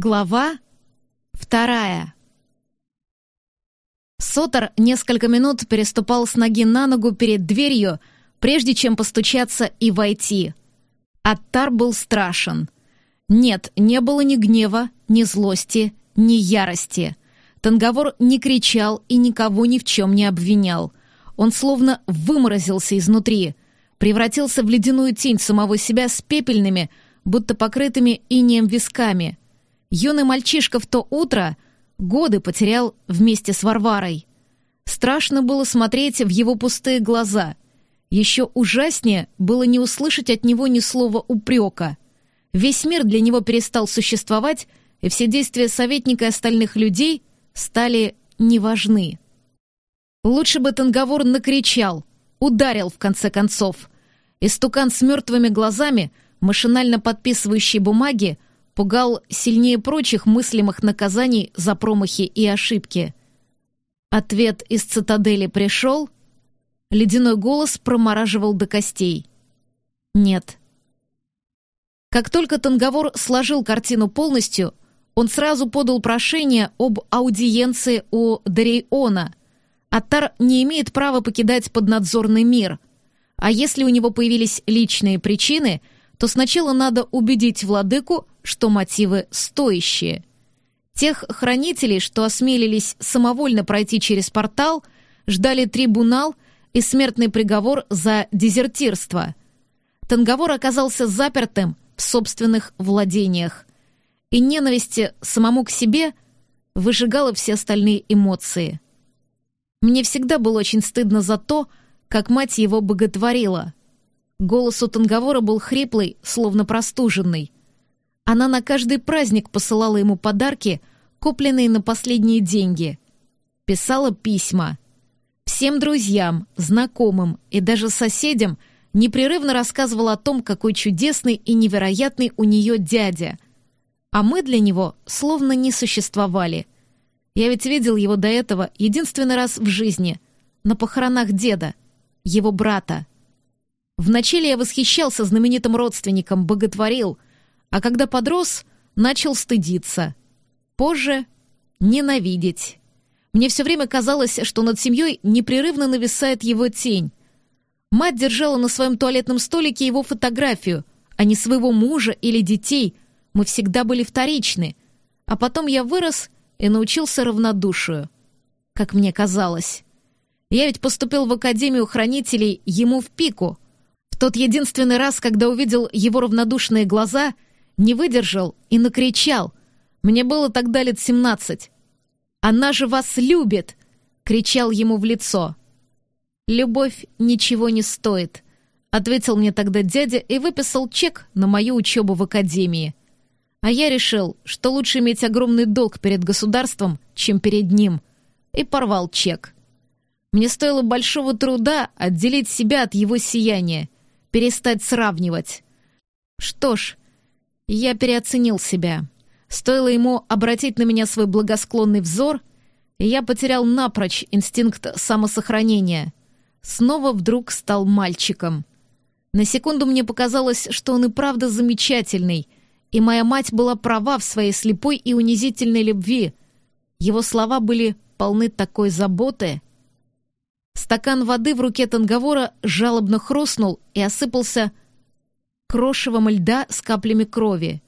Глава вторая. Сотор несколько минут переступал с ноги на ногу перед дверью, прежде чем постучаться и войти. Аттар был страшен. Нет, не было ни гнева, ни злости, ни ярости. Танговор не кричал и никого ни в чем не обвинял. Он словно выморозился изнутри, превратился в ледяную тень самого себя с пепельными, будто покрытыми инеем висками — Юный мальчишка в то утро годы потерял вместе с Варварой. Страшно было смотреть в его пустые глаза. Еще ужаснее было не услышать от него ни слова упрека. Весь мир для него перестал существовать, и все действия советника и остальных людей стали неважны. Лучше бы Танговор накричал, ударил в конце концов. Истукан с мертвыми глазами, машинально подписывающий бумаги, пугал сильнее прочих мыслимых наказаний за промахи и ошибки. Ответ из цитадели пришел, ледяной голос промораживал до костей. Нет. Как только Танговор сложил картину полностью, он сразу подал прошение об аудиенции у Дарейона. Аттар не имеет права покидать поднадзорный мир. А если у него появились личные причины — то сначала надо убедить владыку, что мотивы стоящие. Тех хранителей, что осмелились самовольно пройти через портал, ждали трибунал и смертный приговор за дезертирство. Танговор оказался запертым в собственных владениях, и ненависть самому к себе выжигала все остальные эмоции. Мне всегда было очень стыдно за то, как мать его боготворила — Голос у Танговора был хриплый, словно простуженный. Она на каждый праздник посылала ему подарки, купленные на последние деньги. Писала письма. Всем друзьям, знакомым и даже соседям непрерывно рассказывала о том, какой чудесный и невероятный у нее дядя. А мы для него словно не существовали. Я ведь видел его до этого единственный раз в жизни, на похоронах деда, его брата. Вначале я восхищался знаменитым родственником, боготворил, а когда подрос, начал стыдиться. Позже — ненавидеть. Мне все время казалось, что над семьей непрерывно нависает его тень. Мать держала на своем туалетном столике его фотографию, а не своего мужа или детей. Мы всегда были вторичны. А потом я вырос и научился равнодушию. Как мне казалось. Я ведь поступил в Академию хранителей ему в пику — тот единственный раз, когда увидел его равнодушные глаза, не выдержал и накричал. Мне было тогда лет семнадцать. «Она же вас любит!» — кричал ему в лицо. «Любовь ничего не стоит», — ответил мне тогда дядя и выписал чек на мою учебу в академии. А я решил, что лучше иметь огромный долг перед государством, чем перед ним, и порвал чек. Мне стоило большого труда отделить себя от его сияния, перестать сравнивать. Что ж, я переоценил себя. Стоило ему обратить на меня свой благосклонный взор, и я потерял напрочь инстинкт самосохранения. Снова вдруг стал мальчиком. На секунду мне показалось, что он и правда замечательный, и моя мать была права в своей слепой и унизительной любви. Его слова были полны такой заботы — Стакан воды в руке Танговора жалобно хрустнул и осыпался крошевом льда с каплями крови.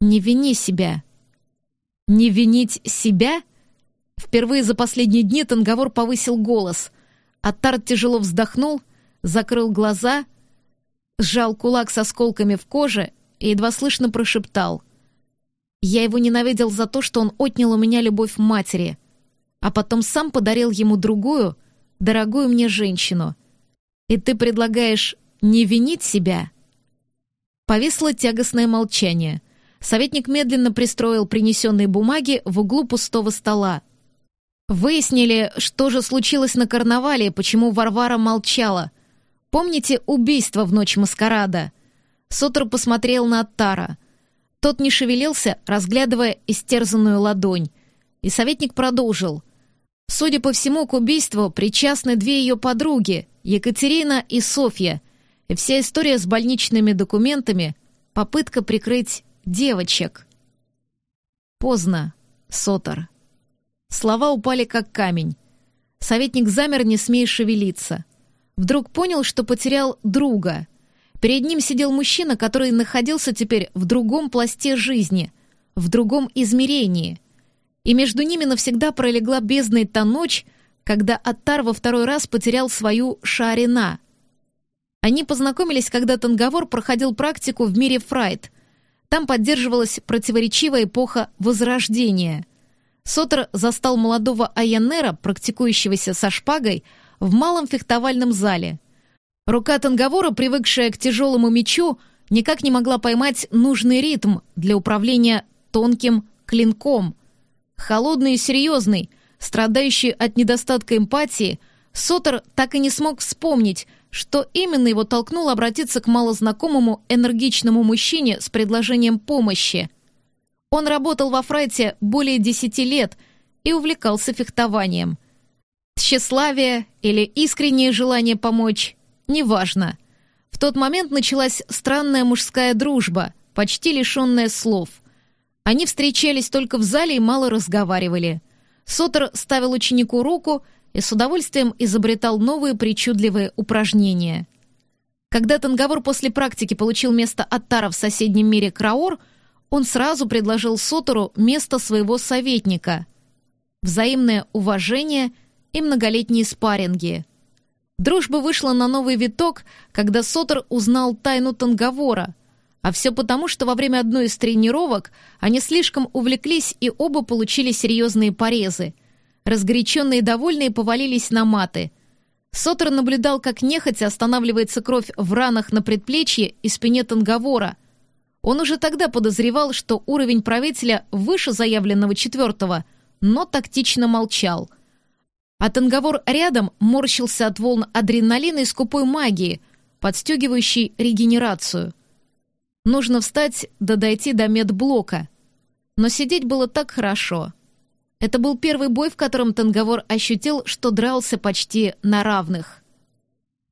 «Не вини себя». «Не винить себя?» Впервые за последние дни Танговор повысил голос. Аттарт тяжело вздохнул, закрыл глаза, сжал кулак с осколками в коже и едва слышно прошептал. «Я его ненавидел за то, что он отнял у меня любовь матери, а потом сам подарил ему другую — дорогую мне женщину. И ты предлагаешь не винить себя?» Повисло тягостное молчание. Советник медленно пристроил принесенные бумаги в углу пустого стола. Выяснили, что же случилось на карнавале, почему Варвара молчала. Помните убийство в ночь маскарада? Сотор посмотрел на Аттара. Тот не шевелился, разглядывая истерзанную ладонь. И советник продолжил — Судя по всему, к убийству причастны две ее подруги, Екатерина и Софья. И вся история с больничными документами — попытка прикрыть девочек. Поздно, Сотор. Слова упали как камень. Советник замер, не смея шевелиться. Вдруг понял, что потерял друга. Перед ним сидел мужчина, который находился теперь в другом пласте жизни, в другом измерении. И между ними навсегда пролегла бездной та ночь, когда Аттар во второй раз потерял свою Шарина. Они познакомились, когда Танговор проходил практику в мире Фрайт. Там поддерживалась противоречивая эпоха Возрождения. Сотер застал молодого Айянера, практикующегося со шпагой, в малом фехтовальном зале. Рука Танговора, привыкшая к тяжелому мечу, никак не могла поймать нужный ритм для управления тонким клинком. Холодный и серьезный, страдающий от недостатка эмпатии, Сотер так и не смог вспомнить, что именно его толкнуло обратиться к малознакомому энергичному мужчине с предложением помощи. Он работал во фрайте более десяти лет и увлекался фехтованием. Тщеславие или искреннее желание помочь — неважно. В тот момент началась странная мужская дружба, почти лишенная слов. Они встречались только в зале и мало разговаривали. Сотер ставил ученику руку и с удовольствием изобретал новые причудливые упражнения. Когда Танговор после практики получил место Аттара в соседнем мире Краор — он сразу предложил Сотору место своего советника. Взаимное уважение и многолетние спарринги. Дружба вышла на новый виток, когда Сотор узнал тайну Танговора, а все потому, что во время одной из тренировок они слишком увлеклись и оба получили серьезные порезы. Разгоряченные и довольные повалились на маты. Сотор наблюдал, как нехотя останавливается кровь в ранах на предплечье и спине Танговора — он уже тогда подозревал, что уровень правителя выше заявленного четвертого, но тактично молчал. А Танговор рядом морщился от волн адреналина и скупой магии, подстегивающей регенерацию. Нужно встать да дойти до медблока. Но сидеть было так хорошо. Это был первый бой, в котором Танговор ощутил, что дрался почти на равных.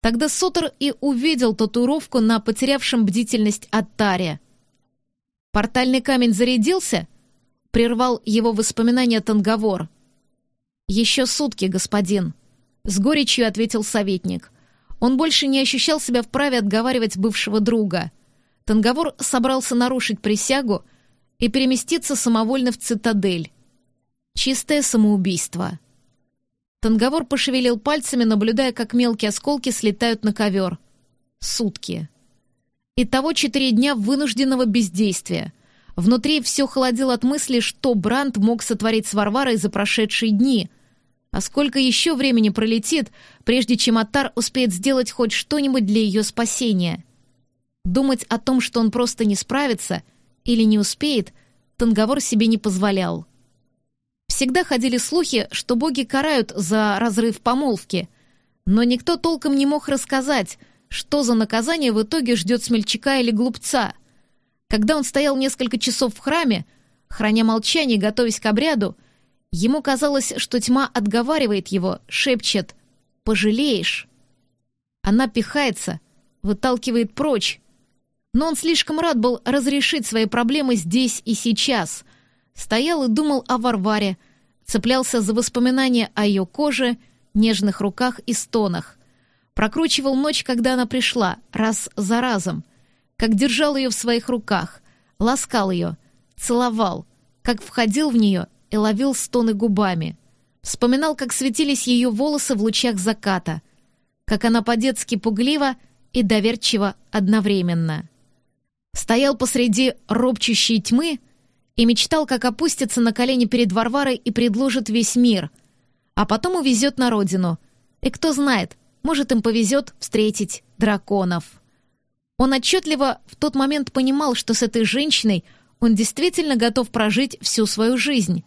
Тогда Сотер и увидел татуировку на потерявшем бдительность Аттаре — «Портальный камень зарядился?» — прервал его воспоминания Танговор. «Еще сутки, господин», — с горечью ответил советник. Он больше не ощущал себя вправе отговаривать бывшего друга. Танговор собрался нарушить присягу и переместиться самовольно в цитадель. Чистое самоубийство. Танговор пошевелил пальцами, наблюдая, как мелкие осколки слетают на ковер. Сутки. Итого четыре дня вынужденного бездействия. Внутри все холодило от мысли, что Бранд мог сотворить с Варварой за прошедшие дни. А сколько еще времени пролетит, прежде чем Атар успеет сделать хоть что-нибудь для ее спасения? Думать о том, что он просто не справится или не успеет, Танговор себе не позволял. Всегда ходили слухи, что боги карают за разрыв помолвки, но никто толком не мог рассказать, что за наказание в итоге ждет смельчака или глупца? Когда он стоял несколько часов в храме, храня молчание, готовясь к обряду, ему казалось, что тьма отговаривает его, шепчет «Пожалеешь». Она пихается, выталкивает прочь. Но он слишком рад был разрешить свои проблемы здесь и сейчас. Стоял и думал о Варваре, цеплялся за воспоминания о ее коже, нежных руках и стонах. Прокручивал ночь, когда она пришла, раз за разом. Как держал ее в своих руках, ласкал ее, целовал, как входил в нее и ловил стоны губами. Вспоминал, как светились ее волосы в лучах заката, как она по-детски пуглива и доверчиво одновременно. Стоял посреди робчущей тьмы и мечтал, как опустится на колени перед Варварой и предложит весь мир, а потом увезет на родину. И кто знает, может, им повезет встретить драконов. Он отчетливо в тот момент понимал, что с этой женщиной он действительно готов прожить всю свою жизнь.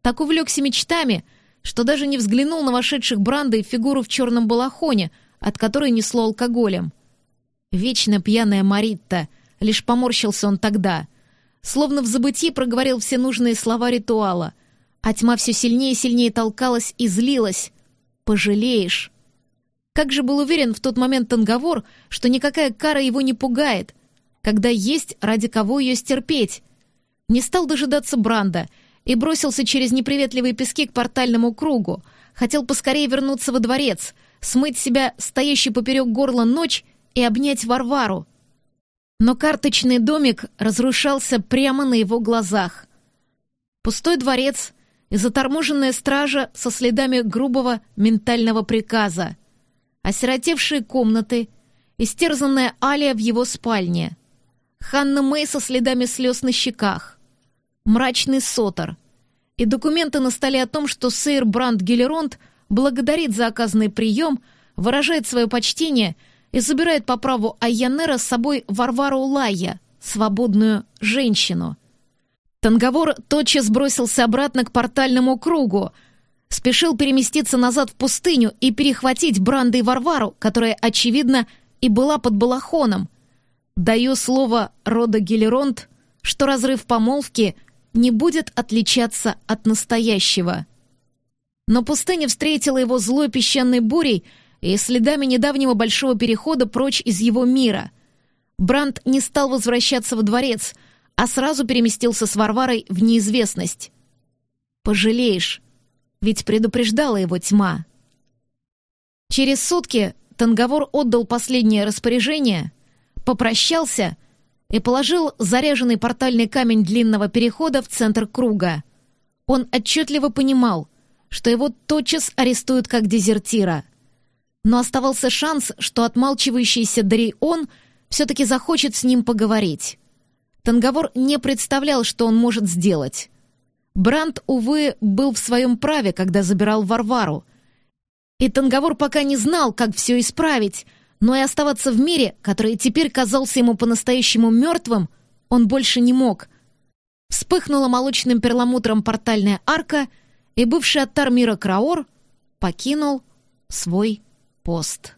Так увлекся мечтами, что даже не взглянул на вошедших Бранда и фигуру в черном балахоне, от которой несло алкоголем. Вечно пьяная Маритта, лишь поморщился он тогда. Словно в забытии проговорил все нужные слова ритуала, а тьма все сильнее и сильнее толкалась и злилась. «Пожалеешь». Как же был уверен в тот момент Танговор, что никакая кара его не пугает, когда есть ради кого ее стерпеть. Не стал дожидаться Бранда и бросился через неприветливые пески к портальному кругу. Хотел поскорее вернуться во дворец, смыть себя стоящий поперек горла ночь и обнять Варвару. Но карточный домик разрушался прямо на его глазах. Пустой дворец и заторможенная стража со следами грубого ментального приказа. Осиротевшие комнаты, истерзанная Алия в его спальне. Ханна Мэй со следами слез на щеках. Мрачный сотор. И документы на столе о том, что сэр Бранд Гелеронт благодарит за оказанный прием, выражает свое почтение — и забирает по праву Айянера с собой Варвару Лайя, свободную женщину. Танговор тотчас бросился обратно к портальному кругу, спешил переместиться назад в пустыню и перехватить Бранда и Варвару, которая, очевидно, и была под балахоном. Даю слово рода Гелеронт, что разрыв помолвки не будет отличаться от настоящего. Но пустыня встретила его злой песчаной бурей — и следами недавнего большого перехода прочь из его мира. Бранд не стал возвращаться во дворец, а сразу переместился с Варварой в неизвестность. «Пожалеешь, ведь предупреждала его тьма». Через сутки Танговор отдал последнее распоряжение, попрощался и положил заряженный портальный камень длинного перехода в центр круга. Он отчетливо понимал, что его тотчас арестуют как дезертира — но оставался шанс, что отмалчивающийся Дарион все-таки захочет с ним поговорить. Танговор не представлял, что он может сделать. Бранд, увы, был в своем праве, когда забирал Варвару. И Танговор пока не знал, как все исправить, но и оставаться в мире, который теперь казался ему по-настоящему мертвым, он больше не мог. Вспыхнула молочным перламутром портальная арка, и бывший оттар мира Краор покинул свой пост.